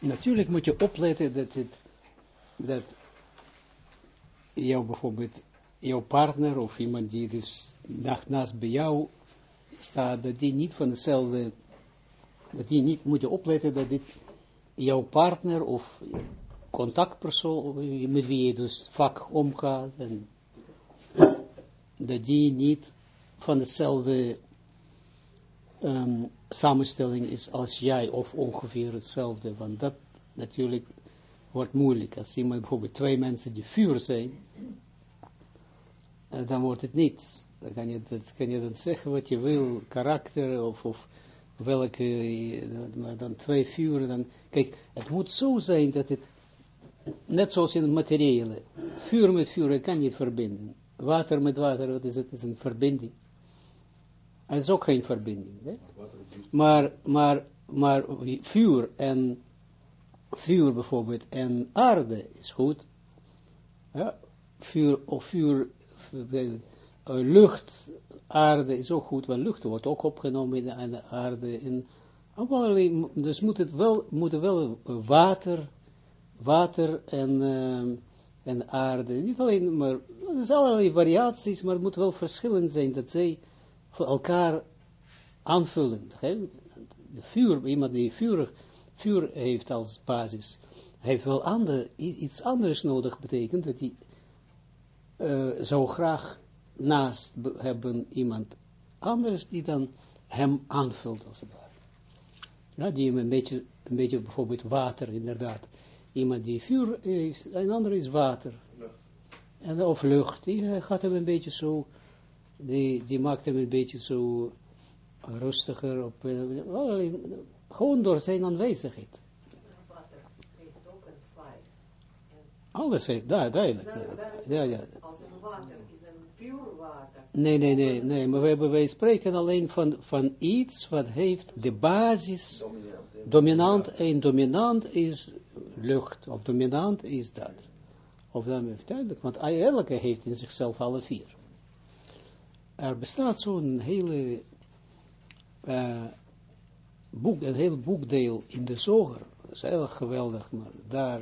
Natuurlijk moet je opletten dat het, dat jou bijvoorbeeld, jouw partner of iemand die dus naast bij jou staat, dat die niet van hetzelfde, dat die niet moet je opletten dat dit jouw partner of contactpersoon met wie je dus vaak omgaat en dat die niet van hetzelfde um, samenstelling is als jij, of ongeveer hetzelfde, want dat natuurlijk wordt moeilijk. Als iemand bijvoorbeeld twee mensen die vuur zijn, uh, dan wordt het niets. Dan kan je, dat, kan je dan zeggen wat je wil, karakter of, of welke, uh, maar dan twee vuren, dan, kijk, het moet zo zijn dat het, net zoals in het materiële, vuur met vuur kan niet verbinden. Water met water, het, is een verbinding. Het is ook geen verbinding. Hè? Maar, maar, maar vuur en vuur bijvoorbeeld en aarde is goed. Ja? Vuur of vuur, uh, lucht, aarde is ook goed, want lucht wordt ook opgenomen in de aarde. In, dus moet het wel, moet wel water, water en, uh, en aarde, niet alleen, maar er zijn allerlei variaties, maar het moet wel verschillend zijn, dat zij voor elkaar aanvullen. De vuur, iemand die vuur, vuur heeft als basis, heeft wel ander, iets anders nodig, betekent dat hij uh, zou graag naast hebben iemand anders die dan hem aanvult, als het ware. Ja, die hem een beetje, een beetje bijvoorbeeld water, inderdaad. Iemand die vuur heeft, een ander is water. En, of lucht, die gaat hem een beetje zo die, die maakt hem een beetje zo rustiger, op, uh, gewoon door zijn aanwezigheid. Alles heeft, daar, duidelijk. Ja, ja. Als een water is een puur water. Nee, nee, nee, nee, maar wij, wij spreken alleen van, van iets wat heeft de basis, dominant, en dominant is lucht, of dominant is dat. Of dan heeft duidelijk, want elke heeft in zichzelf alle vier er bestaat zo'n hele uh, boek, een heel boekdeel in de zoger. Dat is heel geweldig, maar daar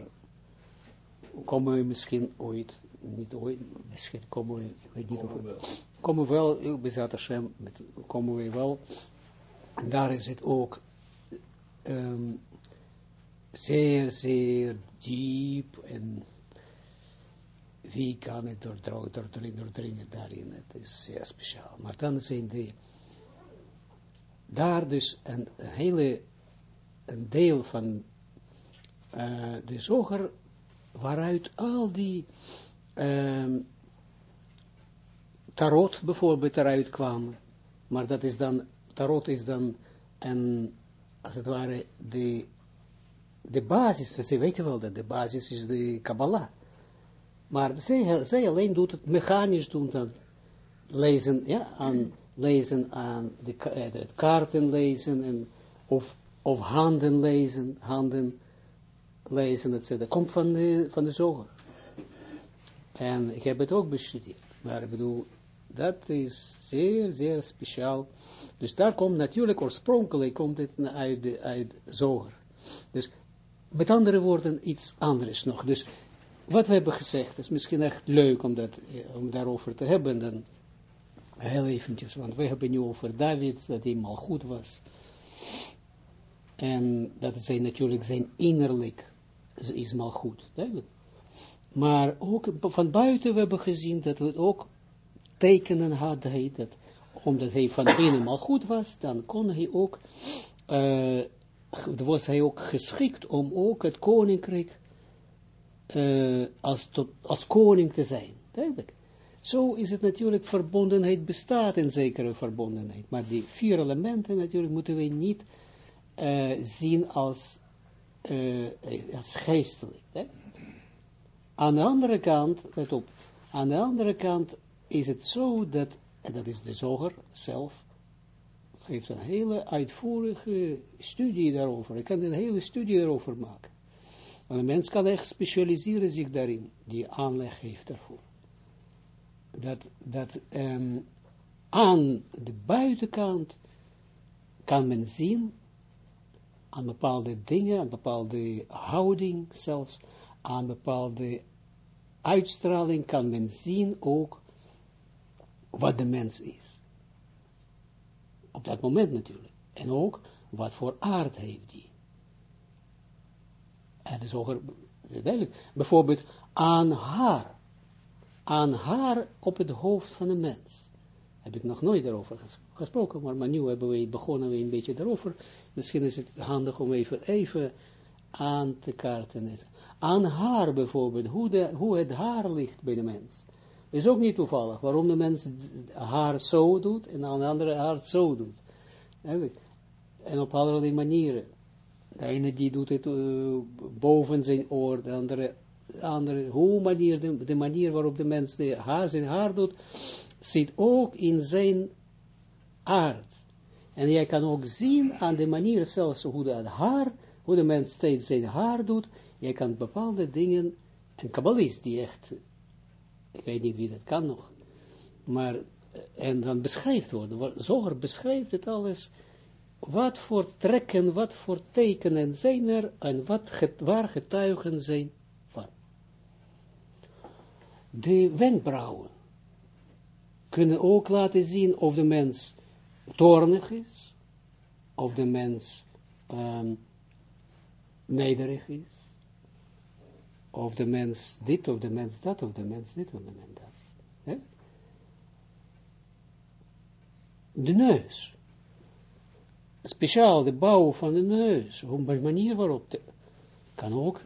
komen we misschien ooit, niet ooit, misschien komen we, ik weet niet of we, komen we wel, bezat Hashem, komen we wel, en daar is het ook um, zeer, zeer diep en wie kan het doordringen, doordringen daarin, het is zeer speciaal. Maar dan zijn de, daar dus een, hele, een deel van uh, de zoger, waaruit al die um, tarot bijvoorbeeld eruit kwamen, maar dat is dan, tarot is dan een, als het ware, de, de basis, ze weten wel dat de basis is de Kabbalah. Maar zij, alleen doet het mechanisch doen dat lezen, ja, aan lezen aan de, eh, de kaarten lezen en of, of handen lezen, handen lezen, etc. Komt van de, van de zoger. En ik heb het ook bestudeerd. Maar ik bedoel, dat is zeer, zeer speciaal. Dus daar komt natuurlijk oorspronkelijk komt het uit de uit zoger. Dus met andere woorden iets anders nog. Dus wat we hebben gezegd, is misschien echt leuk om, dat, eh, om daarover te hebben, dan heel eventjes, want we hebben nu over David, dat hij mal goed was. En dat zijn natuurlijk zijn innerlijk is mal goed. Maar ook van buiten we hebben gezien dat we ook tekenen had dat omdat hij van binnen mal goed was, dan kon hij ook, uh, was hij ook geschikt om ook het koninkrijk uh, als, koning te zijn. Duidelijk. Zo is het natuurlijk, verbondenheid bestaat in zekere verbondenheid. Maar die vier elementen natuurlijk moeten we niet uh, zien als, uh, als geestelijk. Hè? Aan de andere kant, let op, aan de andere kant is het zo dat, en dat is de zoger zelf, heeft een hele uitvoerige studie daarover. Ik kan een hele studie daarover maken. Want een mens kan echt specialiseren zich daarin, die aanleg heeft daarvoor. Dat, dat um, aan de buitenkant kan men zien, aan bepaalde dingen, aan bepaalde houding zelfs, aan bepaalde uitstraling kan men zien ook wat de mens is. Op dat moment natuurlijk. En ook wat voor aard heeft die. En is ook duidelijk. Bijvoorbeeld aan haar. Aan haar op het hoofd van een mens. Heb ik nog nooit daarover gesproken, maar, nu hebben we begonnen we een beetje daarover. Misschien is het handig om even, even aan te kaarten. Aan haar bijvoorbeeld, hoe, de, hoe het haar ligt bij de mens. Is ook niet toevallig, waarom de mens haar zo doet en aan de andere haar zo doet. En op allerlei manieren. De ene die doet het uh, boven zijn oor, de andere, andere hoe manier, de, de, manier waarop de mens de haar zijn haar doet, zit ook in zijn aard. En jij kan ook zien aan de manier zelfs hoe de haar, hoe de mens steeds zijn haar doet, jij kan bepaalde dingen, een kabbalist die echt, ik weet niet wie dat kan nog, maar, eh, en dan beschrijft worden, zoger beschrijft het alles, wat voor trekken, wat voor tekenen zijn er, en wat waar getuigen zijn van. De wenkbrauwen kunnen ook laten zien of de mens toornig is, of de mens um, nederig is, of de mens dit, of de mens dat, of de mens dit, of de mens dat. De neus. Speciaal de bouw van de neus, op de manier waarop, de, kan ook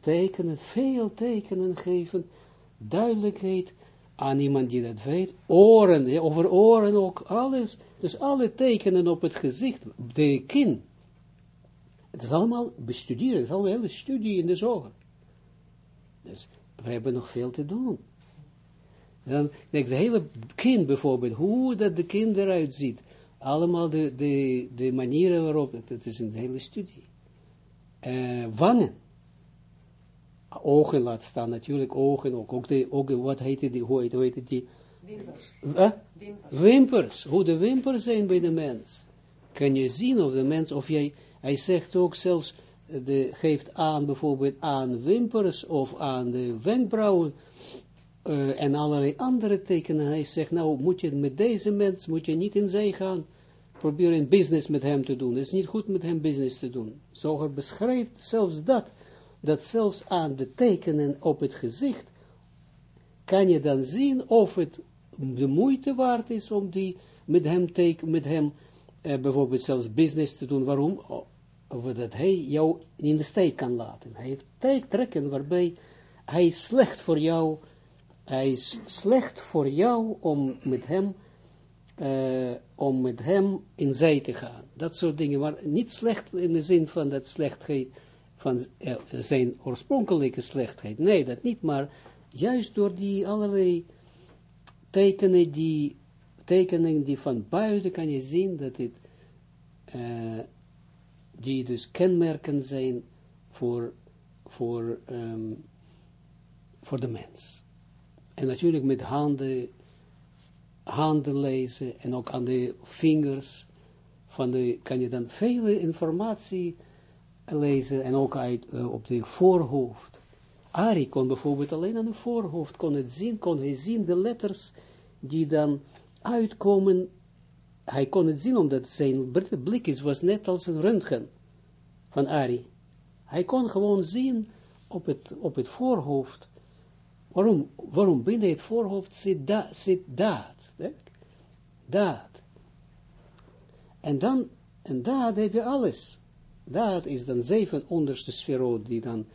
tekenen, veel tekenen geven, duidelijkheid aan iemand die dat weet, oren, over oren ook, alles, dus alle tekenen op het gezicht, de kin, het is allemaal bestuderen, het is allemaal hele studie in de zorgen. Dus we hebben nog veel te doen. Dan, denk de hele kind bijvoorbeeld, hoe dat de kind eruit ziet, allemaal de, de, de manieren waarop, het, is een hele studie. Uh, wangen, ogen laat staan, natuurlijk ogen ook. Ook, de, ook wat heet die, hoe heet, hoe heet die? Wimpers. Uh? wimpers. Wimpers. Hoe de wimpers zijn bij de mens. Kan je zien of de mens, of jij, hij zegt ook zelfs, de, geeft aan bijvoorbeeld aan wimpers of aan de wenkbrauwen uh, en allerlei andere tekenen. Hij zegt, nou moet je met deze mens, moet je niet in zee gaan, probeer een business met hem te doen. Het is niet goed met hem business te doen. Zo beschrijft zelfs dat dat zelfs aan de tekenen op het gezicht, kan je dan zien of het de moeite waard is om die met hem, teken, met hem eh, bijvoorbeeld zelfs business te doen. Waarom? Of dat hij jou in de steek kan laten. Hij heeft trekken waarbij hij slecht voor jou, hij is slecht voor jou om met hem, uh, om met hem in zee te gaan. Dat soort dingen, maar niet slecht in de zin van dat slechtheid, van uh, zijn oorspronkelijke slechtheid. Nee, dat niet, maar juist door die allerlei tekenen die, tekenen die van buiten kan je zien dat het, uh, die dus kenmerken zijn voor, voor, um, voor de mens. En natuurlijk met handen, handen lezen en ook aan de vingers van de, kan je dan vele informatie lezen en ook uit, uh, op de voorhoofd. Ari kon bijvoorbeeld alleen aan de voorhoofd, kon het zien, kon hij zien de letters die dan uitkomen. Hij kon het zien omdat zijn blik is, was net als een röntgen van Ari. Hij kon gewoon zien op het, op het voorhoofd. Waarom, waarom binnen het voorhoofd zit, da, zit daad. Daad. En dan, en daad heb je alles. Dat is dan zeven onderste sferot die dan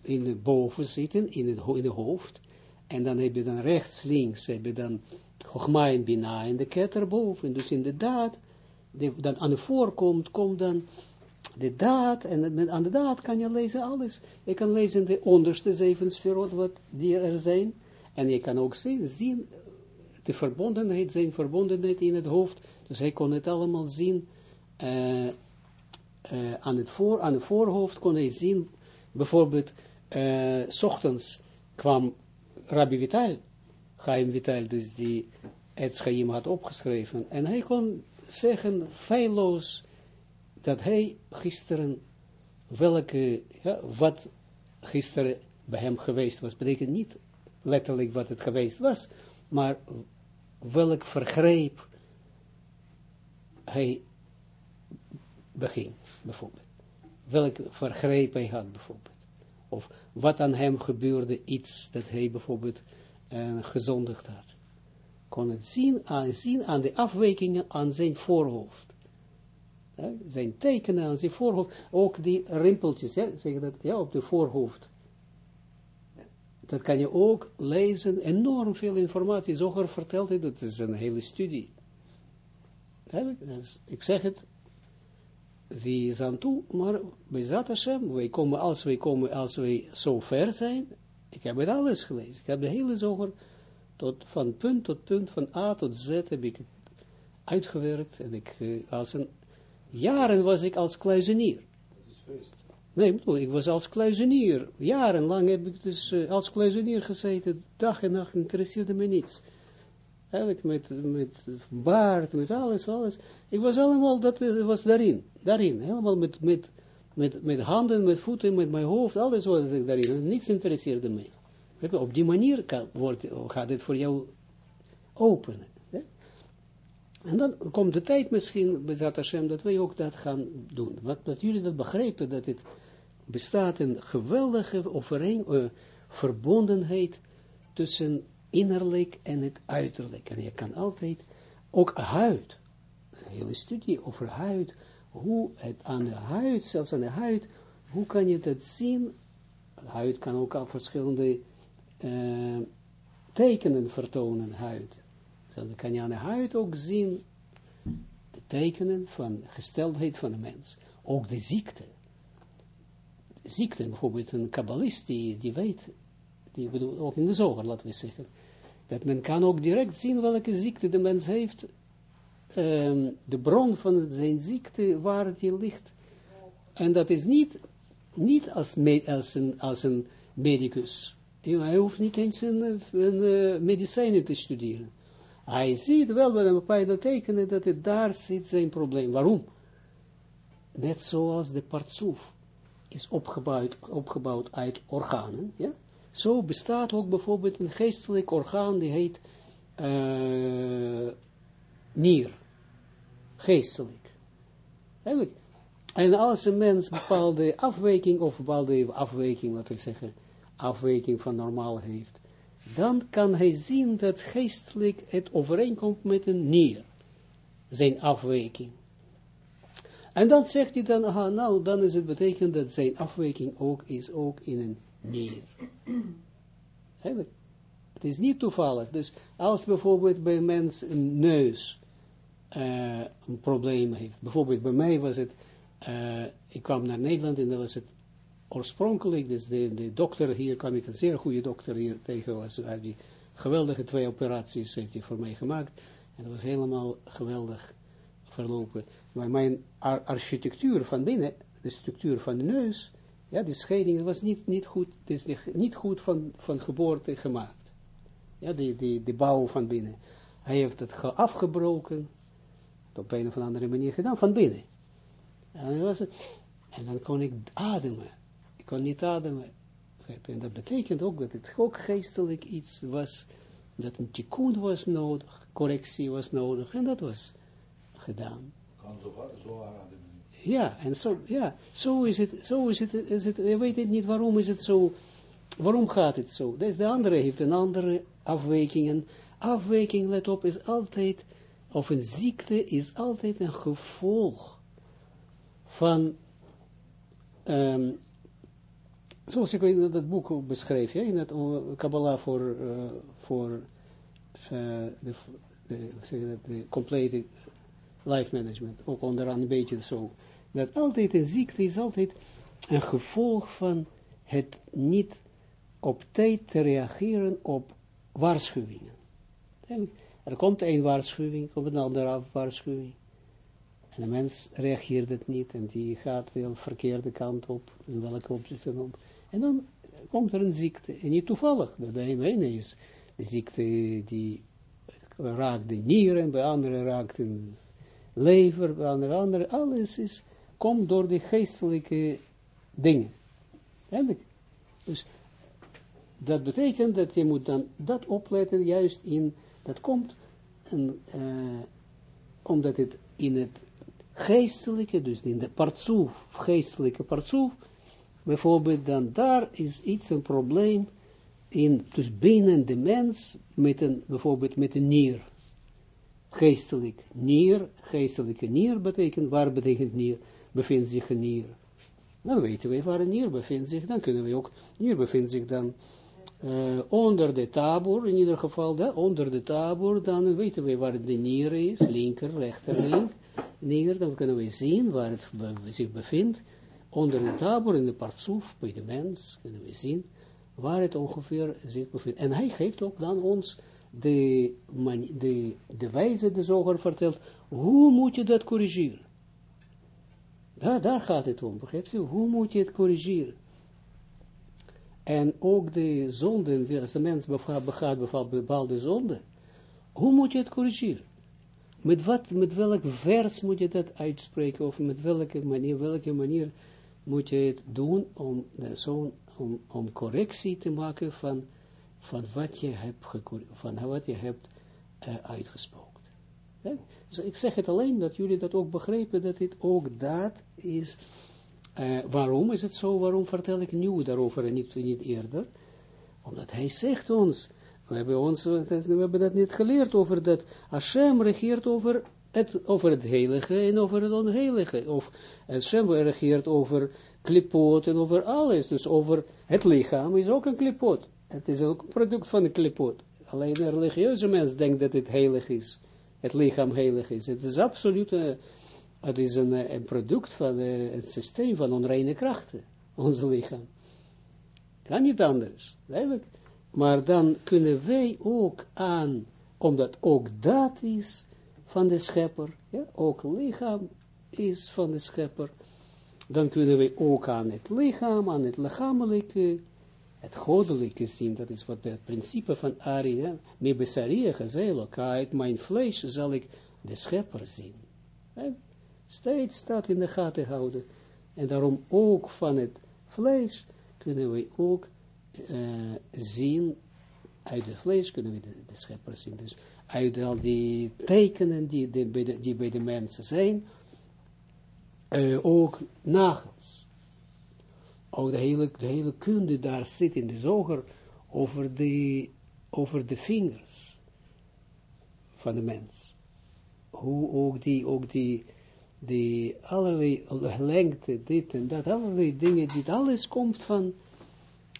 in de boven zitten, in het, in hoofd. En dan heb je dan rechts, links, heb je dan Chogma en Bina in de ketter boven. Dus in de dan aan de voorkomt, komt dan de daad. En aan de daad kan je lezen alles. Je kan lezen de onderste zeven sferot wat die er zijn. En je kan ook zien, zien de verbondenheid, zijn verbondenheid in het hoofd. Dus hij kon het allemaal zien. Uh, uh, aan, het voor, aan het voorhoofd kon hij zien, bijvoorbeeld, uh, s ochtends kwam Rabbi Vital, Chaim Vital, dus die het Chaim had opgeschreven, en hij kon zeggen, feilloos, dat hij gisteren, welke, wat gisteren bij hem geweest was, betekent niet letterlijk wat het geweest was, maar welk vergreep hij beging, bijvoorbeeld. Welk vergreep hij had, bijvoorbeeld. Of wat aan hem gebeurde, iets dat hij bijvoorbeeld uh, gezondigd had. Kon het zien aan, zien aan de afwijkingen aan zijn voorhoofd. Zijn tekenen aan zijn voorhoofd, ook die rimpeltjes, ja, zeg dat, ja, op de voorhoofd. Dat kan je ook lezen, enorm veel informatie. Zoger vertelt het, dat is een hele studie. Ik zeg het, wie is aan toe, maar bij Zat Hashem, wij komen, als wij komen, als wij zo ver zijn, ik heb het alles gelezen, ik heb de hele zoger, tot, van punt tot punt, van A tot Z, heb ik het uitgewerkt, en ik, eh, als een, jaren was ik als kluizenier. Nee, ik was als kluizenier, jarenlang heb ik dus uh, als kluizenier gezeten, dag en nacht interesseerde me niets. Eigenlijk met, met baard, met alles, alles. Ik was allemaal, dat was daarin, daarin, helemaal met, met, met, met handen, met voeten, met mijn hoofd, alles was ik daarin. Niets interesseerde mij. Op die manier kan, wordt, gaat het voor jou openen. En dan komt de tijd misschien, bij Hashem, dat wij ook dat gaan doen. Wat, dat jullie dat begrijpen, dat het bestaat een geweldige overeen, uh, verbondenheid tussen innerlijk en het uiterlijk. En je kan altijd, ook huid, een hele studie over huid, hoe het aan de huid, zelfs aan de huid, hoe kan je dat zien? Huid kan ook al verschillende uh, tekenen vertonen, huid. Dan kan je aan de huid ook zien de tekenen van gesteldheid van de mens. Ook de ziekte. De ziekte, bijvoorbeeld een kabbalist die, weet, die bedoel, ook in de zoger, laten we zeggen, dat men kan ook direct zien welke ziekte de mens heeft, um, de bron van zijn ziekte, waar die ligt. En dat is niet, niet als, als, een, als een medicus. Hij hoeft niet eens een, een uh, medicijnen te studeren. Hij ziet wel met een bepaalde tekenen dat het daar zit zijn probleem. Waarom? Net zoals de partsoef is opgebouwd, opgebouwd uit organen, ja? Zo bestaat ook bijvoorbeeld een geestelijk orgaan die heet uh, nier. Geestelijk. En als een mens bepaalde afwijking, of bepaalde afwijking, wat we zeggen, afwijking van normaal heeft, dan kan hij zien dat geestelijk het overeenkomt met een nier. Zijn afwijking. En dan zegt hij dan, aha, nou, dan is het betekend dat zijn afwijking ook is ook in een nier. Het is niet toevallig. Dus als bijvoorbeeld bij mens een neus uh, een probleem heeft. Bijvoorbeeld bij mij was het, uh, ik kwam naar Nederland en dan was het oorspronkelijk, dus de, de dokter hier, kwam ik een zeer goede dokter hier tegen, was, die geweldige twee operaties heeft hij voor mij gemaakt. En dat was helemaal geweldig verlopen. Maar mijn ar architectuur van binnen, de structuur van de neus, ja, die scheiding was niet, niet goed, is niet goed van, van geboorte gemaakt. Ja, die, die, die bouw van binnen. Hij heeft het afgebroken, op een of andere manier gedaan, van binnen. En dan kon ik ademen. Ik kon niet ademen. En dat betekent ook dat het ook geestelijk iets was, dat een tikkun was nodig, correctie was nodig, en dat was gedaan. Kan zo, zo ademen. Ja, en zo, ja, zo is het, zo is het, is het, je weet het niet waarom is het zo, waarom gaat het zo. Dus de andere heeft een andere afwijking, en afwijking, let op, is altijd, of een ziekte is altijd een gevolg van, um, zoals ik in dat boek beschreef, in het Kabbalah voor, uh, voor uh, de, de, complete life management, ook onderaan een beetje zo, dat altijd een ziekte is altijd een gevolg van het niet op tijd te reageren op waarschuwingen. er komt een waarschuwing, komt een andere waarschuwing. En de mens reageert het niet en die gaat weer de verkeerde kant op, in welke opzicht dan ook. En dan komt er een ziekte, en niet toevallig, bij een is de ziekte die raakt de nieren, bij anderen raakt de lever, bij andere, andere, alles is komt door de geestelijke dingen. Eigenlijk. Dus dat betekent dat je moet dan dat opletten, juist in, dat komt, en, uh, omdat het in het geestelijke, dus in de partsoef, geestelijke partsoef, bijvoorbeeld dan daar is iets een probleem in, dus binnen de mens, met een, bijvoorbeeld met een nier. Geestelijk nier, geestelijke nier betekent, waar betekent nier, bevindt zich een nier. Dan weten we waar een nier bevindt zich, dan kunnen we ook, nier bevindt zich dan uh, onder de tabor, in ieder geval, onder de tabor, dan weten we waar de nier is, linker, rechter, link, nier, dan kunnen we zien waar het zich bevindt, onder de tabor, in de partsoef, bij de mens, kunnen we zien, waar het ongeveer zich bevindt. En hij geeft ook dan ons de, de, de wijze, de zoger vertelt, hoe moet je dat corrigeren? Daar, daar gaat het om, begrijpt u? Hoe moet je het corrigeren? En ook de zonden, als de mens begaat bepaalde zonden, hoe moet je het corrigeren? Met, wat, met welk vers moet je dat uitspreken, of met welke manier, welke manier moet je het doen om, zo, om, om correctie te maken van, van wat je hebt, van wat je hebt uh, uitgesproken. Dus ik zeg het alleen dat jullie dat ook begrijpen, dat dit ook dat is uh, waarom is het zo? Waarom vertel ik nu daarover en niet, niet eerder? Omdat hij zegt ons, we hebben, ons, we hebben dat niet geleerd over dat Hashem regeert over het, over het heilige en over het onheilige. Of Hashem regeert over klipoot en over alles. Dus over het lichaam is ook een klipoot. Het is ook een product van een klipoot. Alleen een religieuze mens denkt dat het heilig is. Het lichaam heilig is. Het is absoluut het is een, eh, product van uh, het systeem van onreine krachten, ons lichaam. Kan niet anders. Maar dan kunnen wij ook aan, omdat ook dat is van de schepper, ja, ook lichaam is van de schepper, dan kunnen wij ook aan het lichaam, aan het lichamelijke, het goddelijke zien, dat is wat het principe van Ari, ja, me besaria gezeilijk, uit mijn vlees zal ik de schepper zien. Steeds staat in de gaten houden. En daarom ook van het vlees kunnen we ook uh, zien, uit het vlees kunnen we de, de schepper zien. Dus uit al die tekenen die, bij, de, die bij de mensen zijn, uh, ook nagels. Ook de hele, de hele kunde daar zit in de zoger over de, over de vingers van de mens. Hoe ook die, ook die die allerlei lengte, dit en dat, allerlei dingen, dit alles komt van,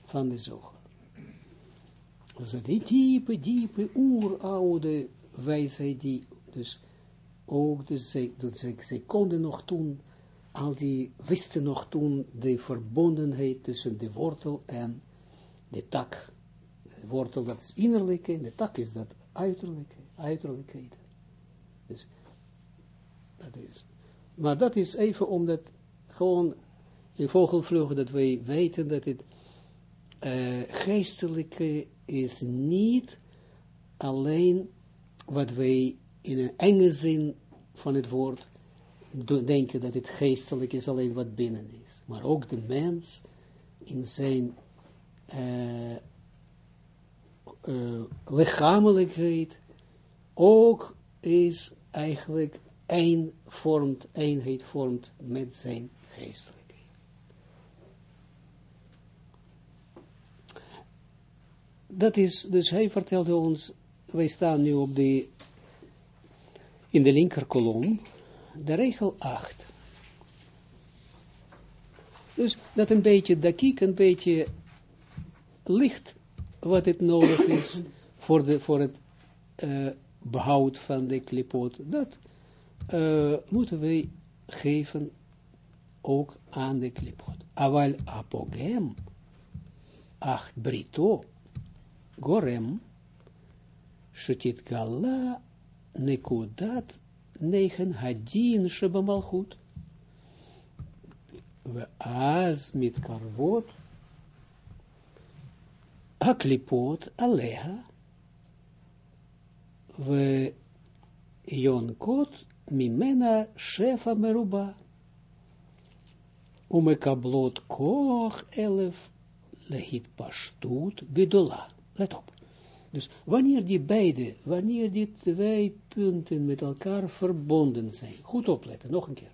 van de zoger. Dus die diepe, diepe, oeroude wijsheid, die dus ook, dus zij, dus zij konden nog toen, al die, wisten nog toen de verbondenheid tussen de wortel en de tak. De wortel dat is innerlijke, en de tak is dat uiterlijke, uiterlijkheid. Dus, dat is maar dat is even omdat, gewoon in vogelvlucht, dat wij weten dat het uh, geestelijke is niet alleen wat wij in een enge zin van het woord denken dat het geestelijk is alleen wat binnen is. Maar ook de mens in zijn uh, lichamelijkheid ook is eigenlijk een vormt, eenheid vormt met zijn geestelijkheid. Dat is, dus hij vertelde ons, wij staan nu op de, in de linkerkolom, de regel 8. Dus dat een beetje dakiek, een beetje licht wat het nodig is voor, de, voor het uh, behoud van de klipoot. Dat uh, moeten wij geven ook aan de klipot. Aval apogem, acht brito, gorem, shetit gala, nekudat, negen hadin shebamalchut. We az mit karvot, aklipot aleha, we jonkot mimena shefa meruba. umekablot koch Let op. Dus wanneer die beide, wanneer die twee punten met elkaar verbonden zijn, goed opletten, nog een keer.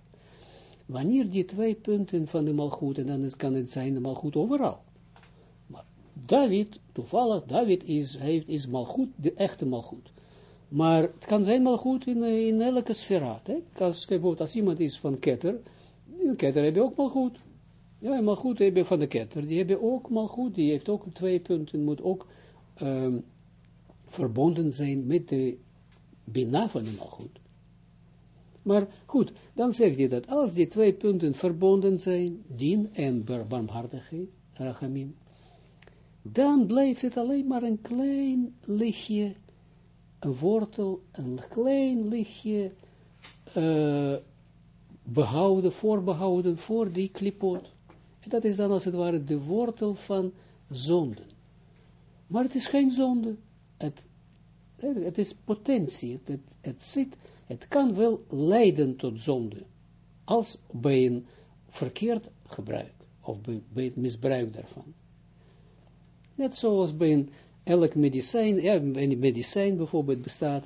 Wanneer die twee punten van de malgoed, en dan kan het zijn de malgoed overal. Maar David, toevallig, David is, heeft, is malgoed, de echte malgoed. Maar het kan zijn malgoed in, in elke sfera. Als, als iemand is van ketter, in ketter heb je ook malgoed. Ja, malgoed heb je van de ketter, die hebben ook malgoed, die heeft ook twee punten, moet ook um, verbonden zijn met de bina van malgoed. Maar goed, dan zegt hij dat als die twee punten verbonden zijn, dien en barmhartigheid, rachamim, dan blijft het alleen maar een klein lichtje, een wortel, een klein lichtje uh, behouden, voorbehouden voor die klipot. En dat is dan als het ware de wortel van zonden. Maar het is geen zonde. Het, het is potentie. Het, het, zit, het kan wel leiden tot zonde. Als bij een verkeerd gebruik. Of bij, het misbruik daarvan. Net zoals bij een, elk medicijn. Ja, een medicijn bijvoorbeeld bestaat.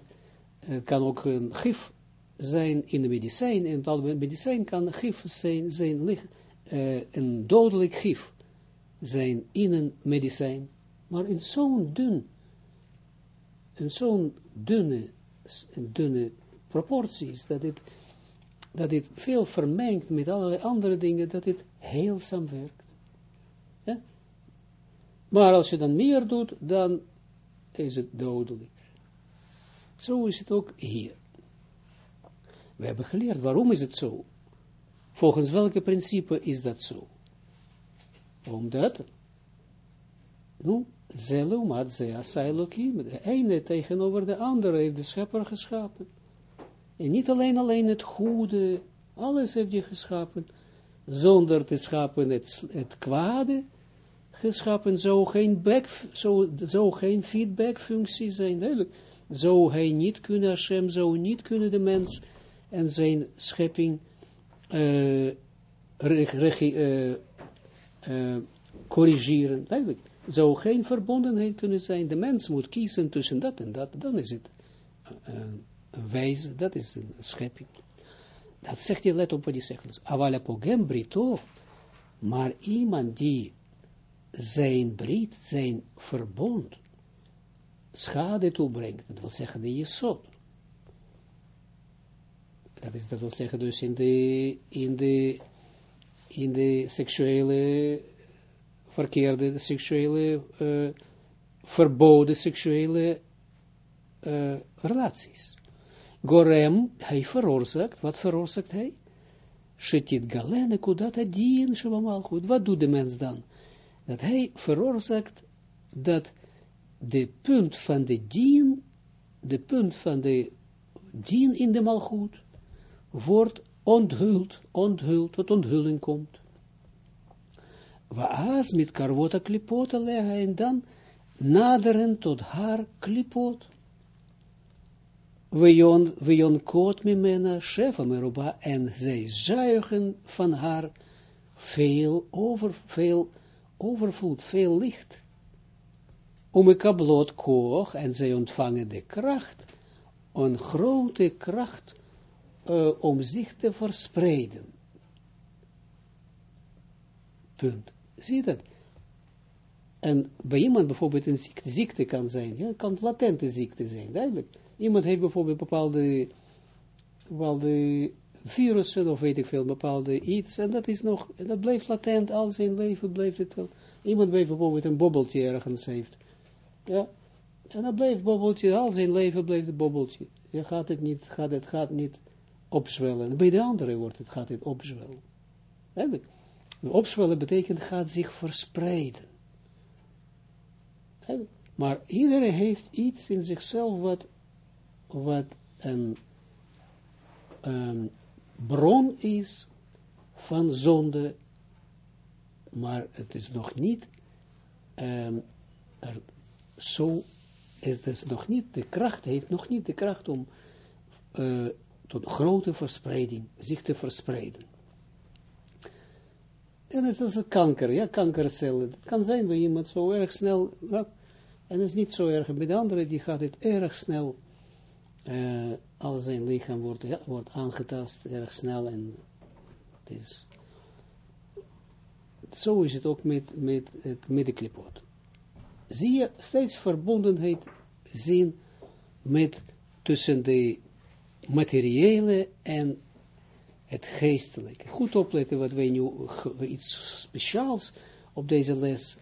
Het kan ook een gif zijn in de medicijn. En het medicijn kan gif zijn, zijn uh, een dodelijk gif zijn in een medicijn. Maar in zo'n dun, in zo'n dunne, dunne proporties, dat het, dat het veel vermengt met allerlei andere dingen, dat het heelzaam werkt. Maar als je dan meer doet, dan is het dodelijk. Zo is het ook hier. We hebben geleerd, waarom is het zo? Volgens welke principe is dat zo? Omdat, nu, Zelumat ze asailokim, de ene tegenover de andere heeft de schepper geschapen. En niet alleen alleen het goede, alles heeft je geschapen, zonder te schapen het, het kwade, geschapen, zou geen, back, zou, zou geen feedbackfunctie zijn, duidelijk. Zou hij niet kunnen, Hashem zou niet kunnen de mens en zijn schepping uh, corrigeren, duidelijk zou geen verbondenheid kunnen zijn. De mens moet kiezen tussen dat en dat. Dan is het een, een wijze, dat is een schepping. Dat zegt hij, let op wat hij zegt. Dus, Avalapogem brito, maar iemand die zijn brit, zijn verbond, schade toebrengt, dat wil zeggen de jesot. Dat, is, dat wil zeggen dus in de, in de, in de seksuele verkeerde seksuele, uh, verboden seksuele uh, relaties. Gorem, hij veroorzaakt, wat veroorzaakt hij? Shetit galene kudat adien goed. Wat doet de mens dan? Dat hij veroorzaakt dat de punt van de dien, de punt van de dien in de malgoed, wordt onthuld, onthuld, tot onthulling komt. Waas met karwota klipot leggen en dan naderen tot haar klipot. We jon koot mimena, shefa meruba, en zij zuigen van haar veel, over, veel overvloed, veel licht. Om een kablot koog, en zij ontvangen de kracht, een grote kracht, om zich te verspreiden. Punt. Zie dat? En bij iemand bijvoorbeeld een ziekte, ziekte kan zijn, ja, kan latente ziekte zijn, duidelijk. Iemand heeft bijvoorbeeld bepaalde, bepaalde virussen, of weet ik veel, bepaalde iets, en dat is nog, dat blijft latent, al zijn leven blijft het wel. Iemand heeft bijvoorbeeld een bobbeltje ergens heeft, ja, en dat blijft bobbeltje, al zijn leven blijft het bobbeltje. Je gaat het niet, gaat het gaat niet opzwellen. Bij de andere wordt het, gaat het opzwellen. Duidelijk. Opzwellen betekent gaat zich verspreiden. Maar iedereen heeft iets in zichzelf wat, wat een, bron is van zonde, maar het is nog niet um, er, zo, het is nog niet de kracht, heeft nog niet de kracht om uh, tot grote verspreiding, zich te verspreiden. En het is een kanker, ja, kankercellen. Het kan zijn bij iemand zo erg snel, en het is niet zo erg. Bij de andere, die gaat het erg snel, uh, al zijn lichaam wordt, wordt aangetast, erg snel. En het is, zo is het ook met, met het middenklipot. Zie je steeds verbondenheid zien met tussen de materiële en het geestelijke. Goed opletten wat wij nu iets speciaals op deze les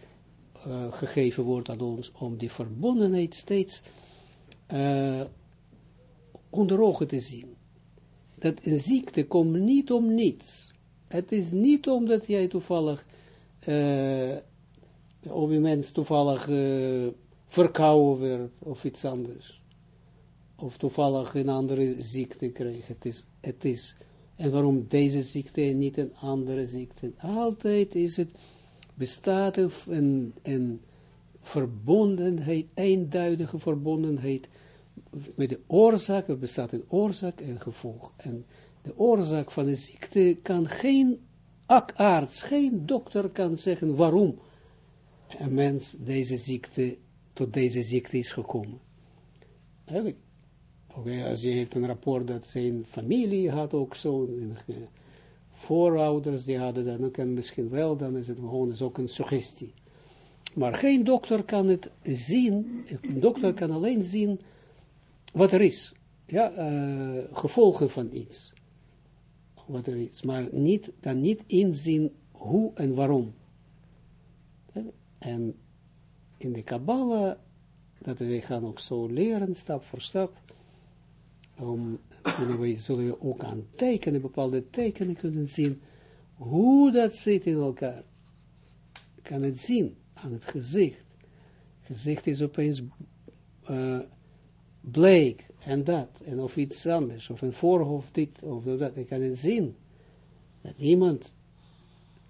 uh, gegeven wordt aan ons, om die verbondenheid steeds uh, onder ogen te zien. Dat een ziekte komt niet om niets. Het is niet omdat jij toevallig, uh, of een mens toevallig uh, verkouden werd, of iets anders. Of toevallig een andere ziekte kreeg. Het is, het is en waarom deze ziekte en niet een andere ziekte? Altijd is het, bestaat een, verbondenheid, eenduidige verbondenheid met de oorzaak, er bestaat een oorzaak en gevolg. En de oorzaak van de ziekte kan geen arts, geen dokter kan zeggen waarom een mens deze ziekte, tot deze ziekte is gekomen. Eigenlijk, Oké, als je heeft een rapport dat zijn familie had ook zo, voorouders die hadden dat, dan kan misschien wel, dan is het gewoon is ook een suggestie. Maar geen dokter kan het zien, een dokter kan alleen zien wat er is. Ja, uh, gevolgen van iets. Wat er is, maar niet, dan niet inzien hoe en waarom. En in de Kabbalah, dat we gaan ook zo leren, stap voor stap, om, kunnen we, zullen ook aan tekenen, bepaalde tekenen kunnen zien, hoe dat zit in elkaar. kan het zien aan het gezicht. Gezicht is opeens uh, bleek en dat, en of iets anders, of een voorhoofd dit, of dat, ik kan het zien. Dat iemand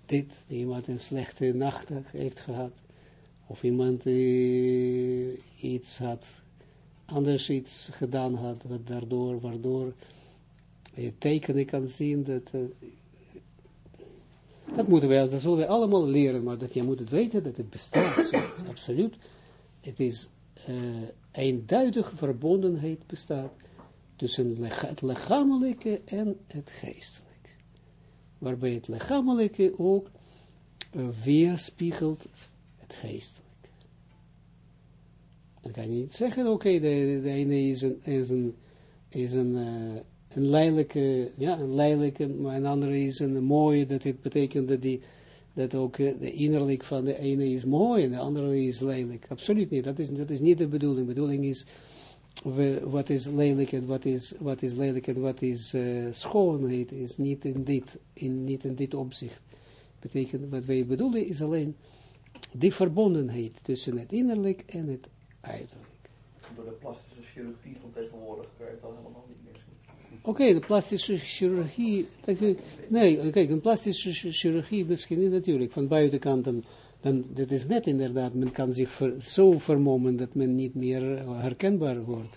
dit, iemand een slechte nacht heeft gehad, of iemand uh, iets had anders iets gedaan had, wat daardoor, waardoor je tekenen kan zien, dat, uh, dat moeten wij, dat zullen we allemaal leren, maar dat je moet het weten, dat het bestaat, absoluut, het is uh, eenduidige verbondenheid bestaat tussen het lichamelijke en het geestelijke. Waarbij het lichamelijke ook weerspiegelt het geestelijke. Dan kan je niet zeggen, oké, de, de, ene is een, is een, is een, uh, een lelijke, ja, een lelijke, maar een andere is een mooie, dat dit betekent dat die, dat ook uh, de innerlijk van de ene is mooi en de andere is lelijk. Absoluut niet, dat is, dat is niet de bedoeling. De bedoeling is, wat is lelijk en wat is, wat is lelijk en wat is uh, schoonheid, is niet in dit, in, niet in dit opzicht. Betekent, wat wij bedoelen is alleen die verbondenheid tussen het innerlijk en het uiterlijk. Door de plastische chirurgie van tegenwoordig kan je het dan helemaal niet meer zien. Oké, okay, de plastische chirurgie, nee, kijk, een plastische chirurgie misschien niet natuurlijk, van buitenkant, dan, dan, dat is net inderdaad, men kan zich ver, zo vermommen dat men niet meer herkenbaar wordt.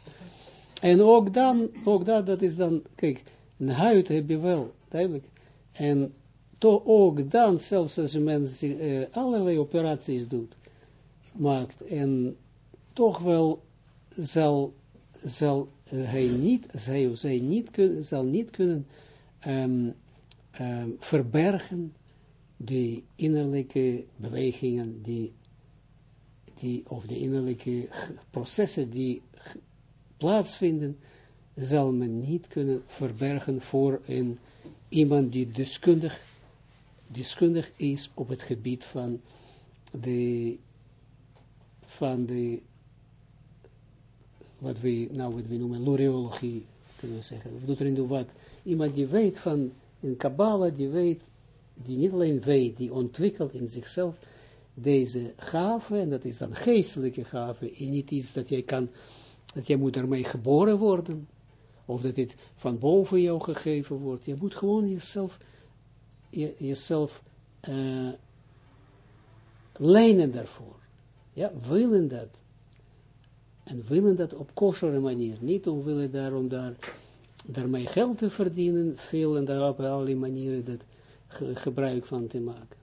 En ook dan, ook dat, dat is dan, kijk, een huid heb je wel, duidelijk. En to, ook dan, zelfs als een mens uh, allerlei operaties doet, maakt, en toch wel zal, zal hij niet, zij of zij niet kunnen, zal niet kunnen um, um, verbergen de innerlijke bewegingen die, die, of de innerlijke processen die plaatsvinden, zal men niet kunnen verbergen voor een, iemand die deskundig, deskundig is op het gebied van de, van de wat we, nou wat we noemen, loreologie, kunnen we zeggen. Of doet er wat? Iemand die weet van, in Kabbalah, die weet, die niet alleen weet, die ontwikkelt in zichzelf deze gave, en dat is dan geestelijke gave, en niet iets dat jij kan, dat jij moet ermee geboren worden, of dat dit van boven jou gegeven wordt. Je moet gewoon jezelf, je, jezelf uh, lenen daarvoor. Ja, willen dat. En willen dat op kosheren manier. Niet om willen daarom daar, daarmee geld te verdienen. Veel en daar op allerlei manieren dat gebruik van te maken.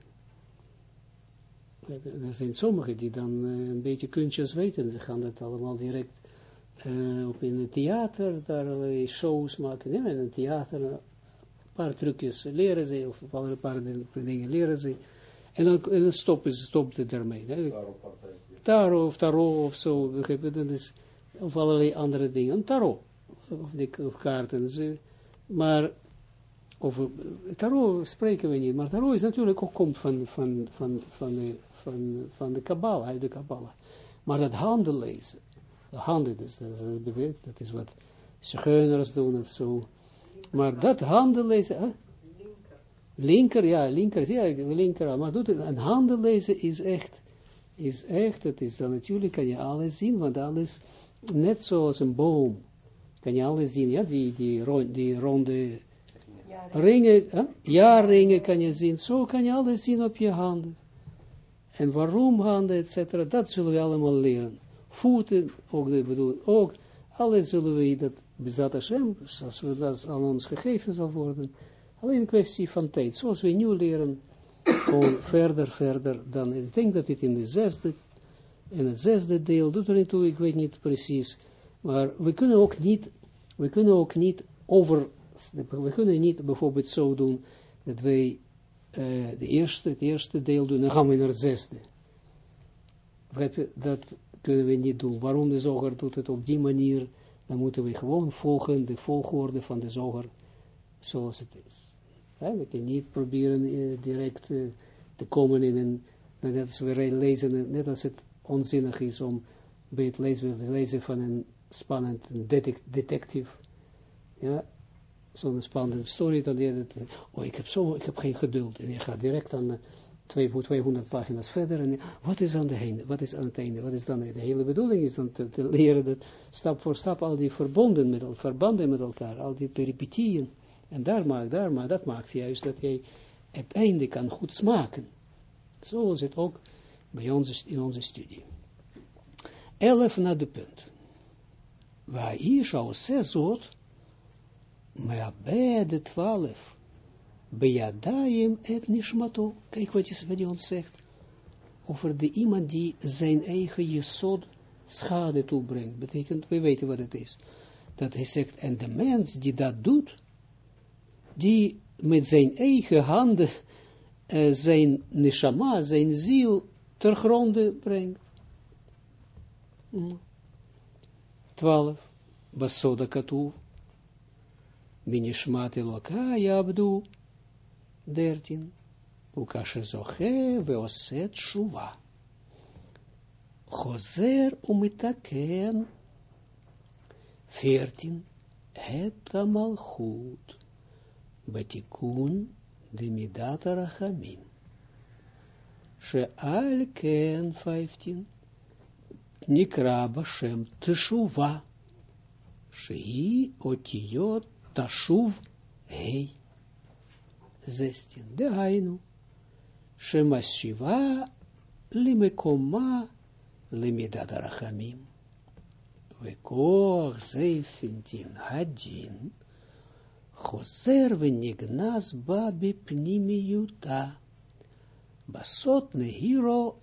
Er zijn sommigen die dan eh, een beetje kunstjes weten, ze gaan dat allemaal direct eh, op in het theater, daar allerlei shows maken, in het theater, een paar trucjes leren ze, of een paar dingen leren ze, en dan, en dan stoppen ze, stopt het ermee. Hè. Tarot of tarot of zo, begrijp je, dat is, of allerlei andere dingen, een tarot, of, die, of kaarten, ze, maar, of, eh, tarot spreken we niet, maar tarot is natuurlijk ook komt van, van, van, van de, van, van de Kabbalah, uit de Kabbalah. Maar dat handen lezen, de handen, dus, dat, is, dat is wat zigeuners doen en zo. Maar dat handen lezen, hè? Linker, ja, linker, ja, linker, maar doet het, een handen lezen is echt, is echt, het is dan natuurlijk, kan je alles zien, want alles, net zoals een boom, kan je alles zien, ja, die, die, ro- die ronde ringen, hè? jaarringen kan je zien, zo kan je alles zien op je handen. En waarom handen, et cetera, dat zullen we allemaal leren. Voeten, ook, de, bedoel, ook, alles zullen we, dat bezat Hashem, als we dat aan ons gegeven zal worden, alleen een kwestie van tijd. Zoals we nu leren, gewoon verder, verder, dan, ik denk dat dit in de zesde, in het zesde deel, doet er niet toe, ik weet niet precies, maar we kunnen ook niet, we kunnen ook niet over, we kunnen niet bijvoorbeeld zo doen, dat wij eh, de eerste, het eerste deel doen, dan gaan we naar het zesde. Dat kunnen we niet doen. Waarom de zoger doet het op die manier? Dan moeten we gewoon volgen de volgorde van de zoger zoals het is. Kunnen niet proberen eh, direct eh, te komen in een, net als we lezen, net als het onzinnig is om bij het lezen, lezen van een spannend detective, ja, zo'n spannende story, dan je oh, ik heb zo, ik heb geen geduld, en je gaat direct aan eh, twee- 200 pagina's verder, en wat is aan, de einde, wat is aan het einde, wat is dan, de hele bedoeling? Is dan te, leren dat stap voor stap al die verbonden met, verbanden met elkaar, al die peripetieën, en daar maakt, daar maakt, dat maakt juist dat jij het einde kan goed smaken. Zo is het ook bij ons in onze studie. Elf naar de punt. Waar hier zou zesot, maar bij de twaalf, bejadaim et nishmato. Kijk wat, wat hij ons zegt. Over de iemand die zijn eigen jesod schade toebrengt. Betekent, we weten wat het is. Dat hij zegt, en de mens die dat doet, die met zijn eigen handen eh, zijn neshama, zijn ziel ter gronde brengt. Mm. 12. Basoda katuv. Minishmat Elokai abdu. 13. Ukashe zoche veoset shuva. Chozer umitaken. 14. Het malchut. Batikun de midat arachamim. She'al ken 15. Nikra bashem teshuva. Shei otiyot tashuv hei. 16. De hainu. Shemashiva limekoma limidat arachamim. Vekoch 17. Hadin. חוזר ונגנז בה בפנימיותה. בסוד נהירו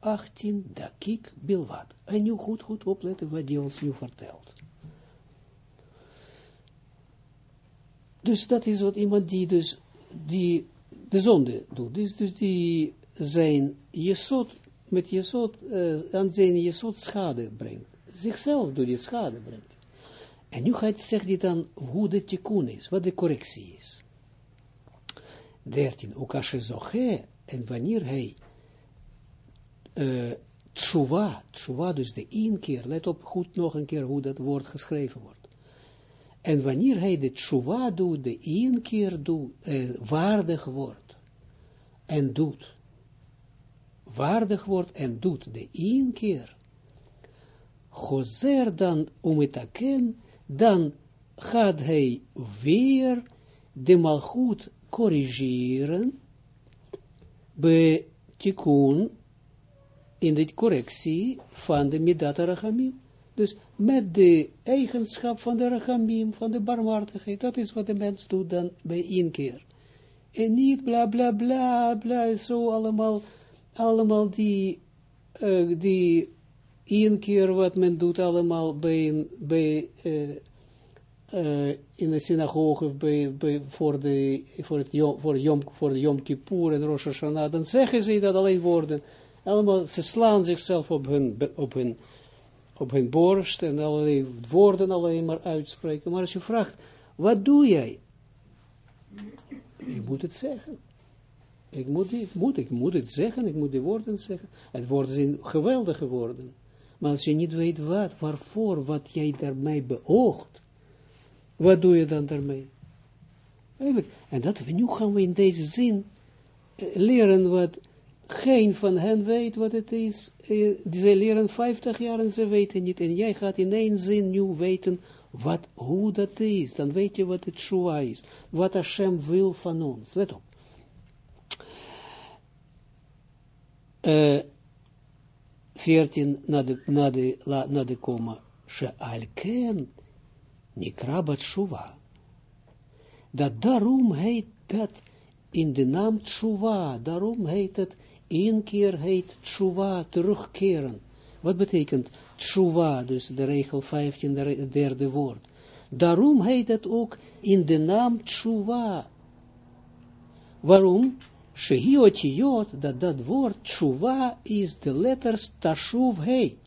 18 דקיק בלבד. En nu goed, goed opletten wat hij ons nu vertelt. Dus dat is wat iemand die dus, die de zonde doet. Dus, dus die zijn jesot, met jesot, uh, aan zijn jesot schade brengt. Zichzelf door die schade brengt. En nu gaat, zegt hij dan hoe de tikkun is, wat de correctie is. 13. Ukashe zoche, en wanneer hij uh, tshuva, tshuva dus de inkeer, let op goed nog een keer hoe dat woord geschreven wordt. En wanneer hij de tshuva doet, de inkeer doet, uh, waardig wordt, en doet, waardig wordt en doet de inkeer, Gozer dan om het te dan gaat hij weer de malgoed corrigeren bij tikkun in de correctie van de midat rachamim. Dus met de eigenschap van de rachamim, van de barmhartigheid, dat is wat de mens doet dan bij inkeer. En niet bla bla bla bla, zo allemaal allemaal die, uh, die één keer wat men doet allemaal bij, bij uh, uh, in de synagoge bij, bij, voor, de, voor, het Yom, voor, Yom, voor de Yom Kippur en Rosh Hashanah, dan zeggen ze dat alleen woorden. Allemaal, ze slaan zichzelf op hun, op hun, op hun borst en allerlei woorden alleen maar uitspreken. Maar als je vraagt, wat doe jij? Ik moet het zeggen. Ik moet, het, moet, ik moet het zeggen, ik moet die woorden zeggen. Het woorden zijn geweldige woorden. Maar als je niet weet wat, waarvoor, wat jij daarmee beoogt, wat doe je dan daarmee? En dat, nu gaan we in deze zin eh, leren wat geen van hen weet wat het is. Eh, ze leren 50 jaar en ze weten niet. En jij gaat in één zin nu weten wat, hoe dat is. Dan weet je wat het Shua is. Wat Hashem wil van ons. Let op. Uh, 14 na de, na de, la, na de komma. She'alken nikrabat Shuva. Dat daarom heet dat in de naam Tshuva, daarom heet het, één heet Tshuva, terugkeren. Wat betekent Tshuva, dus de regel 15, de derde woord. Daarom heet het ook in de naam Tshuva. Waarom? Shehiotiyot, dat dat woord Tshuva is de letters Tashuv Hei.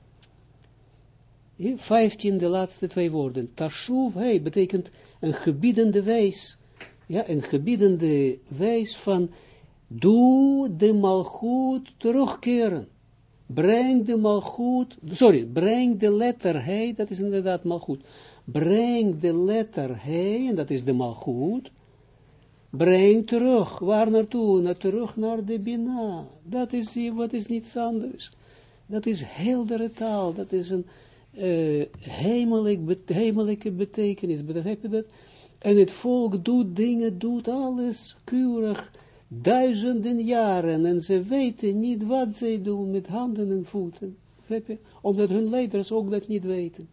15, de laatste twee woorden. Tashuv Hei betekent een gebiedende wijs. Ja, een gebiedende wijs van doe de malgoed terugkeren. Breng de malgoed, sorry, breng de letter Hei, dat is inderdaad malgoed. Breng de letter Hei, en dat is de malgoed breng terug, waar naartoe? Naar terug naar de Bina. Dat is wat is niets anders. Dat is heldere taal, dat is een uh, hemelijke betekenis, begrijp je dat? En het volk doet dingen, doet alles keurig, duizenden jaren, en ze weten niet wat zij doen met handen en voeten, begrijp je? Omdat hun leiders ook dat niet weten.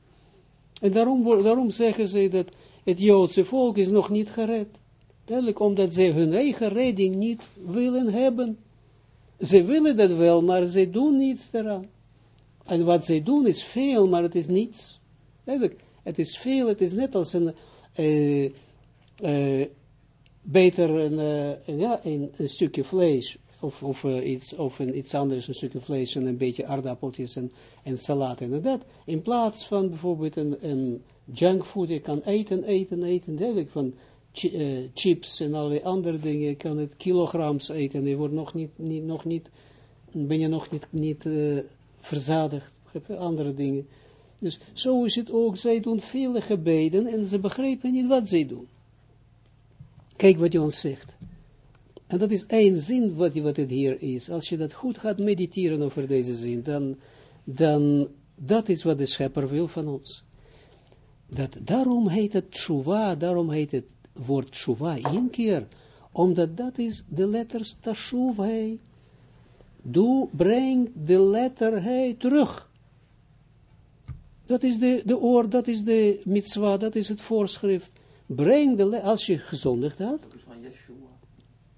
En daarom, daarom zeggen ze dat het Joodse volk is nog niet gered. Duidelijk, omdat ze hun eigen redding niet willen hebben. Ze willen dat wel, maar ze doen niets eraan. En wat zij doen is veel, maar het is niets. Duidelijk, het is veel, het is net als een, uh, uh, beter een, uh, ja, een, stukje vlees, of, of, iets, of een, iets anders, een stukje vlees en een beetje aardappeltjes en, en salade en dat, in plaats van bijvoorbeeld een, een junkfood, je kan eten, eten, eten, duidelijk van chips en allerlei andere dingen, je kan het kilograms eten, en je wordt nog niet, niet, nog niet ben je nog niet, niet uh, verzadigd, andere dingen. Dus zo is het ook, zij doen vele gebeden en ze begrijpen niet wat zij doen. Kijk wat je ons zegt. En dat is één zin wat, wat het hier is. Als je dat goed gaat mediteren over deze zin, dan, dan dat is wat de schepper wil van ons. Dat, daarom heet het tshuva, daarom heet het woord shuva één keer, omdat dat is de letters tashuv. Doe, breng de letter hei terug. Dat is de, de oor, dat is de mitzwa, dat is het voorschrift. Breng de als je gezondigd had.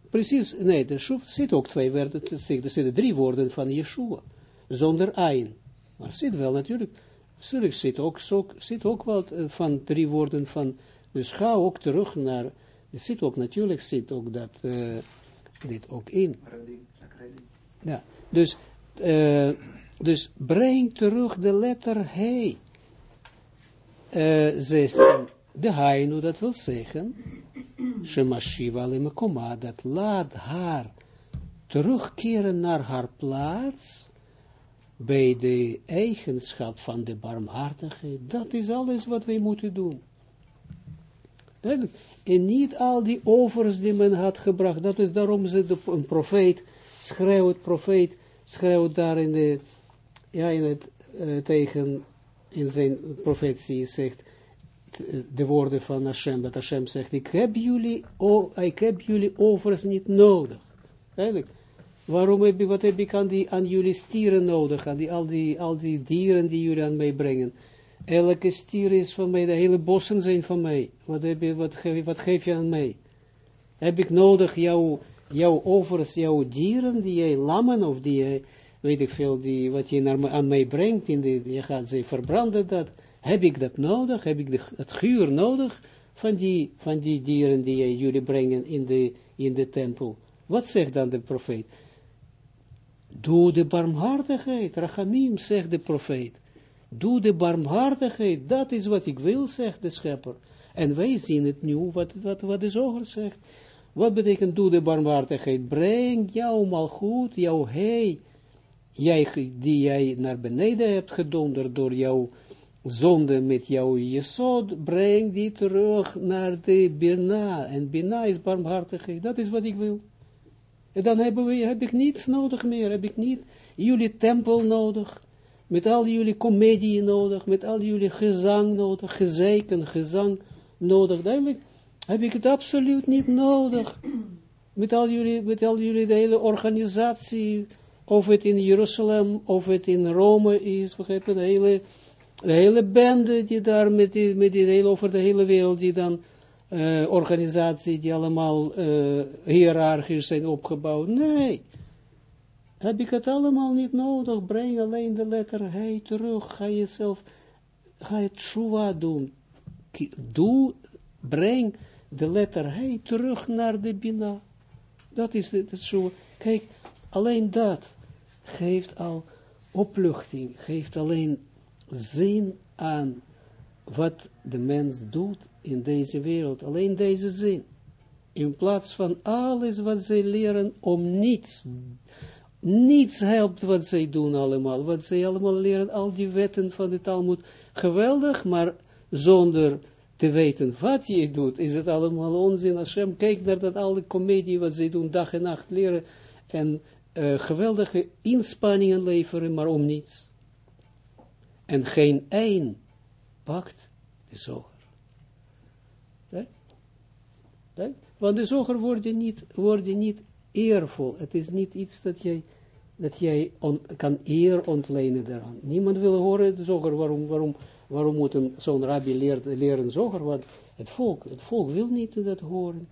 Precies, nee, de shuf zit ook twee woorden, er zitten drie woorden van Yeshua, zonder ein. Maar zit wel natuurlijk, natuurlijk zit ook, zit ook wel eh, van drie woorden van dus ga ook terug naar, er zit ook natuurlijk, zit ook dat, uh, dit ook in. Ja, dus, uh, dus breng terug de letter he. Uh, 16. De hainu, dat wil zeggen, Shemashiva lemekoma, dat laat haar terugkeren naar haar plaats, bij de eigenschap van de barmhartigheid, dat is alles wat wij moeten doen. En niet al die offers die men had gebracht. Dat is daarom ze de, een profeet schreeuwt, profeet schreeuwt daar in de, ja, in het, uh, tegen, in zijn profetie zegt, de woorden van Hashem, dat Hashem zegt, ik heb jullie, oh, ik heb jullie offers niet nodig. Waarom heb ik, wat heb ik aan, die, aan jullie stieren nodig, aan die, al, die, al die dieren die jullie aan mij brengen? Elke stier is van mij, de hele bossen zijn van mij. Wat, heb wat, geef, wat geef je aan mij? Heb ik nodig jouw jouw overs, jouw dieren, die jij lammen, of die jij, weet ik veel, die, wat je naar, aan mij brengt, in de, je gaat ze verbranden, dat, heb ik dat nodig, heb ik de, het guur nodig, van die, van die dieren die jij, jullie brengen in de, in de tempel. Wat zegt dan de profeet? Doe de barmhartigheid, Rachamim, zegt de profeet. Doe de barmhartigheid, dat is wat ik wil, zegt de schepper. En wij zien het nu, wat, de zoger zegt. Wat betekent doe de barmhartigheid? Breng jouw malgoed, jouw hei, jij, die jij naar beneden hebt gedonderd door jouw zonde met jouw jesod, breng die terug naar de Bina. En Bina is barmhartigheid, dat is wat ik wil. En dan hebben we, heb ik niets nodig meer, heb ik niet jullie tempel nodig, met al jullie comedie nodig, met al jullie gezang nodig, gezeiken, gezang nodig, duidelijk, heb ik het absoluut niet nodig. Met al jullie, met al jullie de hele organisatie, of het in Jeruzalem, of het in Rome is, begrijp je, de hele, de hele bende die daar met die, met die hele, over de hele wereld, die dan, uh, organisatie, die allemaal uh, hiërarchisch zijn opgebouwd. Nee, heb ik het allemaal niet nodig, breng alleen de letter hij terug, ga jezelf, ga het tshuva doen, doe, breng de letter hij terug naar de bina. Dat is het zo. Kijk, alleen dat geeft al opluchting, geeft alleen zin aan wat de mens doet in deze wereld. Alleen deze zin. In plaats van alles wat zij leren om niets. Niets helpt wat zij doen allemaal. Wat zij allemaal leren, al die wetten van de Talmud. Geweldig, maar zonder te weten wat je doet, is het allemaal onzin. Hashem, kijk naar dat alle comedie wat ze doen, dag en nacht leren, en uh, geweldige inspanningen leveren, maar om niets. En geen één pakt de zoger. Want de zoger wordt je niet, word je niet eervol. Het is niet iets dat jij, dat jij kan eer ontlenen daaraan. Niemand wil horen de zoger, waarom, waarom Waarom moet zo'n rabbi leren, leren zoger? Want het volk, het volk wil niet dat horen.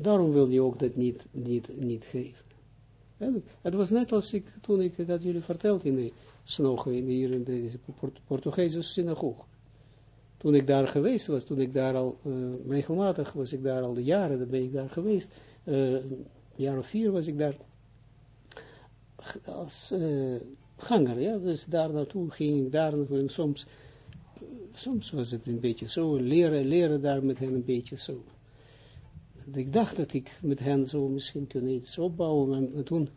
Daarom wil hij ook dat niet, niet, niet geven. het was net als ik, toen ik dat jullie verteld in de snoge, in hier in deze Portugese synagoge. Toen ik daar geweest was, toen ik daar al, uh, regelmatig was ik daar al de jaren, dan ben ik daar geweest. Een jaar of vier was ik daar als uh, ganger, ja. Dus daar naartoe ging ik daar en soms soms was het een beetje zo, leren, leren daar met hen een beetje zo. Ik dacht dat ik met hen zo misschien kon iets opbouwen, en toen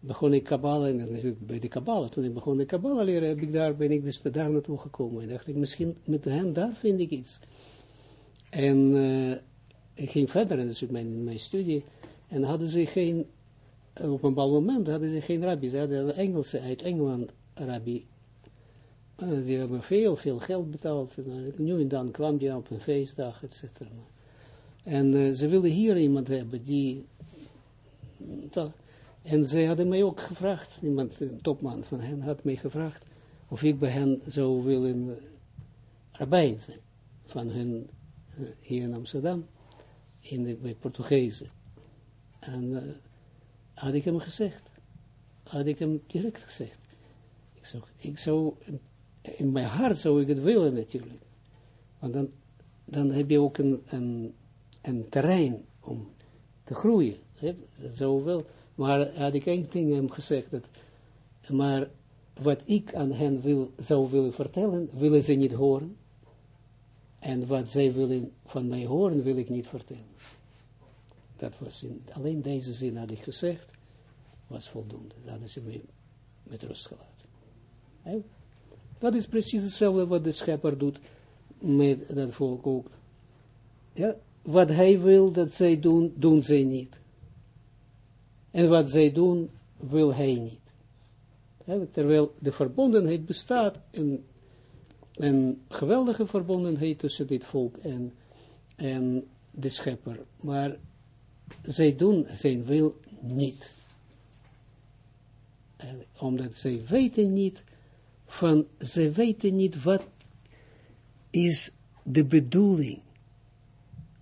begon ik Kabbalah, en natuurlijk bij de Kabbalah, toen ik begon de Kabbalah leren, heb ik daar, ben ik dus daar naartoe gekomen. En dacht ik, misschien met hen daar vind ik iets. En uh, ik ging verder in mijn, mijn studie, en hadden ze geen, op een bepaald moment hadden ze geen rabbi, ze hadden een Engelse uit Engeland rabbi uh, die hebben veel, veel geld betaald. En, nu en dan kwam die op een feestdag, et cetera. En ze wilden hier iemand hebben die... Dat, en ze hadden mij ook gevraagd, iemand, een topman van hen, had mij gevraagd of ik bij hen zou willen rabbijn zijn. Van uh, hier in Amsterdam, in de, bij Portugezen. En uh, had ik hem gezegd. Had ik hem direct gezegd. Ik zou, ik zou in mijn hart zou ik het willen natuurlijk. Want dan, dan heb je ook een, een, een terrein om te groeien. Dat zou wel, maar had ik één ding hem gezegd, dat, maar wat ik aan hen wil, zou willen vertellen, willen ze niet horen. En wat zij willen van mij horen, wil ik niet vertellen. Dat was in, alleen deze zin had ik gezegd, was voldoende. Hadden ze me met rust gelaten. Dat is precies hetzelfde wat de schepper doet met dat volk ook. Ja, wat hij wil dat zij doen, doen zij niet. En wat zij doen, wil hij niet. Terwijl de verbondenheid bestaat, een, een geweldige verbondenheid tussen dit volk en, en de schepper. Maar zij doen zijn wil niet. En omdat zij weten niet van, ze weten niet wat is de bedoeling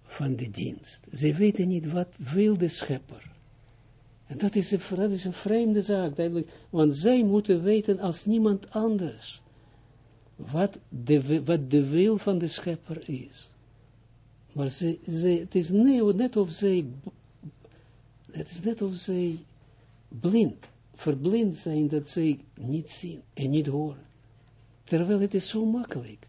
van de dienst. Ze weten niet wat wil de schepper. En dat is, een, dat is een vreemde zaak, duidelijk. Want zij moeten weten als niemand anders. Wat de, wat de wil van de schepper is. Maar ze, ze, het is net of zij, het is net of zij blind, verblind zijn dat zij niet zien en niet horen. Terwijl het is zo makkelijk.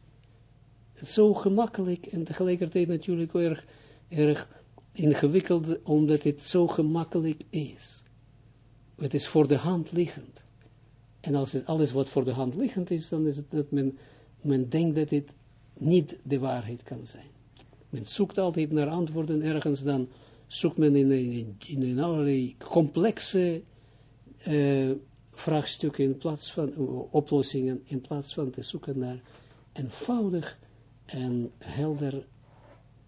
Zo gemakkelijk en tegelijkertijd natuurlijk erg, erg ingewikkeld, omdat het zo gemakkelijk is. Het is voor de hand liggend. En als het alles wat voor de hand liggend is, dan is het dat men, men denkt dat het niet de waarheid kan zijn. Men zoekt altijd naar antwoorden ergens, dan zoekt men in, in, allerlei complexe uh, vraagstukken in plaats van uh, oplossingen, in plaats van te zoeken naar eenvoudig en helder,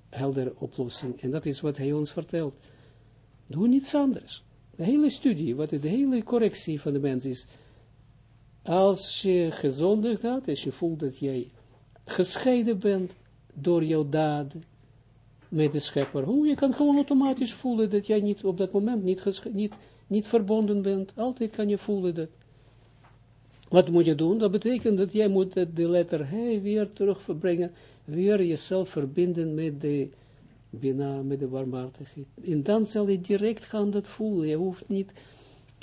helder oplossing. En dat is wat hij ons vertelt. Doe niets anders. De hele studie, wat de hele correctie van de mens is, als je gezondigd had, als je voelt dat jij gescheiden bent door jouw daden met de schepper, hoe je kan gewoon automatisch voelen dat jij niet op dat moment niet, niet, niet verbonden bent. Altijd kan je voelen dat. Wat moet je doen? Dat betekent dat jij moet de letter H weer terugbrengen, weer jezelf verbinden met de Bina, met de warmhartigheid. En dan zal je direct gaan dat voelen. Je hoeft niet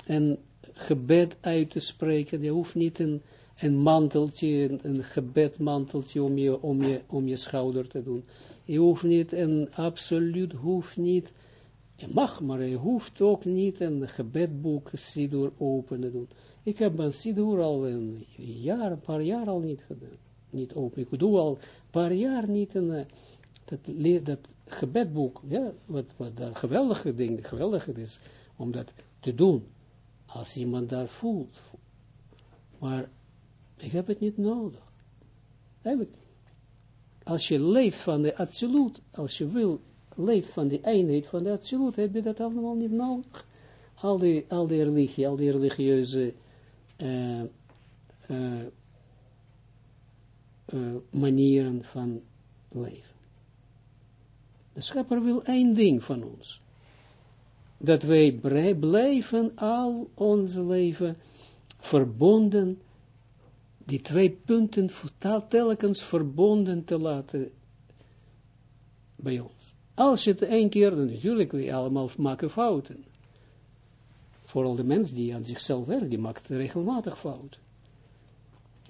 een gebed uit te spreken, je hoeft niet een, een manteltje, een gebedmanteltje om je, om, je, om je schouder te doen. Je hoeft niet, en absoluut hoeft niet, je mag, maar je hoeft ook niet een gebedboek Sidur open te doen. Ik heb mijn Sidur al een jaar, een paar jaar al niet gedaan. Niet open. Ik doe al een paar jaar niet een, eh, dat, dat gebedboek, ja, wat, wat daar geweldige ding, geweldig is, om dat te doen, als iemand daar voelt. Maar ik heb het niet nodig. Eigenlijk, als je leeft van de absolute, als je wil, leeft van de eenheid van de absolute, heb je dat allemaal niet nodig. Al die, al die religie, al die religieuze uh, uh, uh, manieren van leven. De schepper wil één ding van ons. Dat wij blijven al ons leven verbonden, die twee punten telkens verbonden te laten bij ons. Als je het één keer, dan natuurlijk, we allemaal maken fouten. Vooral de mens die aan zichzelf werkt, die maakt regelmatig fouten.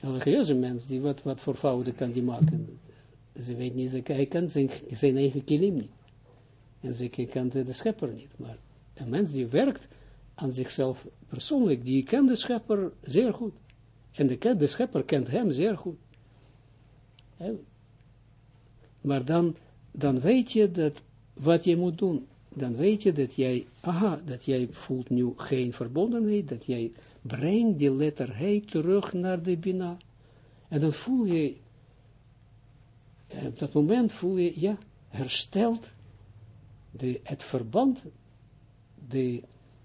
Een religieuze mens, die wat, wat voor fouten kan die maken? Ze weet niet, ze, hij kan zijn, zijn eigen kilim niet. En ze kan de, de schepper niet. Maar een mens die werkt aan zichzelf persoonlijk, die kent de schepper zeer goed. En de, de schepper kent hem zeer goed. Maar dan, dan weet je dat, wat je moet doen. Dan weet je dat jij, aha, dat jij voelt nu geen verbondenheid, dat jij brengt die letter hij terug naar de Bina. En dan voel je op dat moment voel je, ja, hersteld, de, het verband, de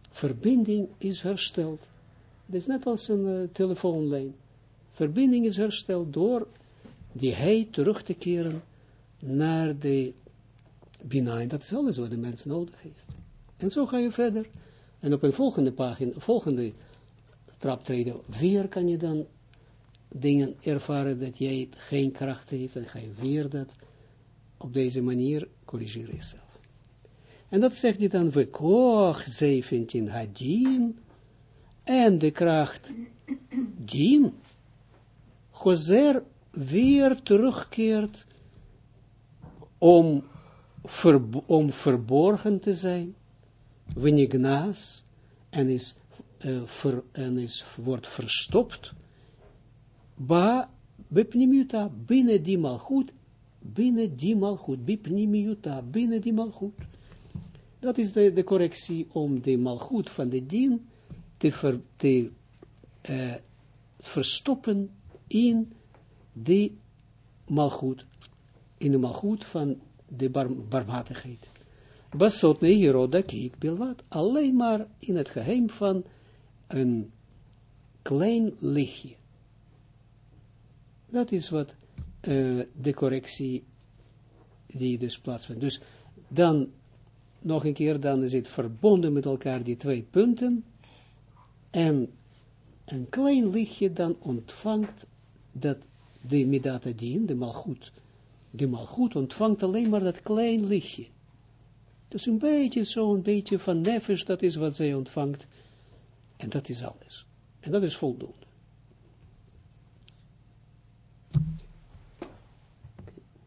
verbinding is hersteld. Is net als een uh, telefoonlijn. Verbinding is hersteld door die hij terug te keren naar de Bina. dat is alles wat de mens nodig heeft. En zo ga je verder. En op een volgende pagina, volgende traptreden, weer kan je dan dingen ervaren dat jij geen kracht heeft, en ga je weer dat op deze manier corrigeren jezelf. En dat zegt hij dan, we koch 17 hadin, en de kracht. Dien, Gozer weer terugkeert om, om verborgen te zijn, wenignaas, en is, uh, en is, wordt verstopt, ba bepnimiuta, binnen die malgoed, binnen die malgoed, bepnimiuta, binnen die malgoed. Dat is de, de correctie om de malgoed van de dien te, ver, te uh, verstoppen in de malgoed, in de malgoed van de bar, barmhartigheid. Basot nehiroda kiek bilwat, alleen maar in het geheim van een klein lichtje. Dat is wat uh, de correctie die dus plaatsvindt. Dus dan nog een keer, dan is het verbonden met elkaar, die twee punten, en een klein lichtje dan ontvangt dat de Midatadin, de malgoed, de malgoed ontvangt alleen maar dat klein lichtje. Dus een beetje, zo'n beetje van nefesh, dat is wat zij ontvangt. En dat is alles. En dat is voldoende.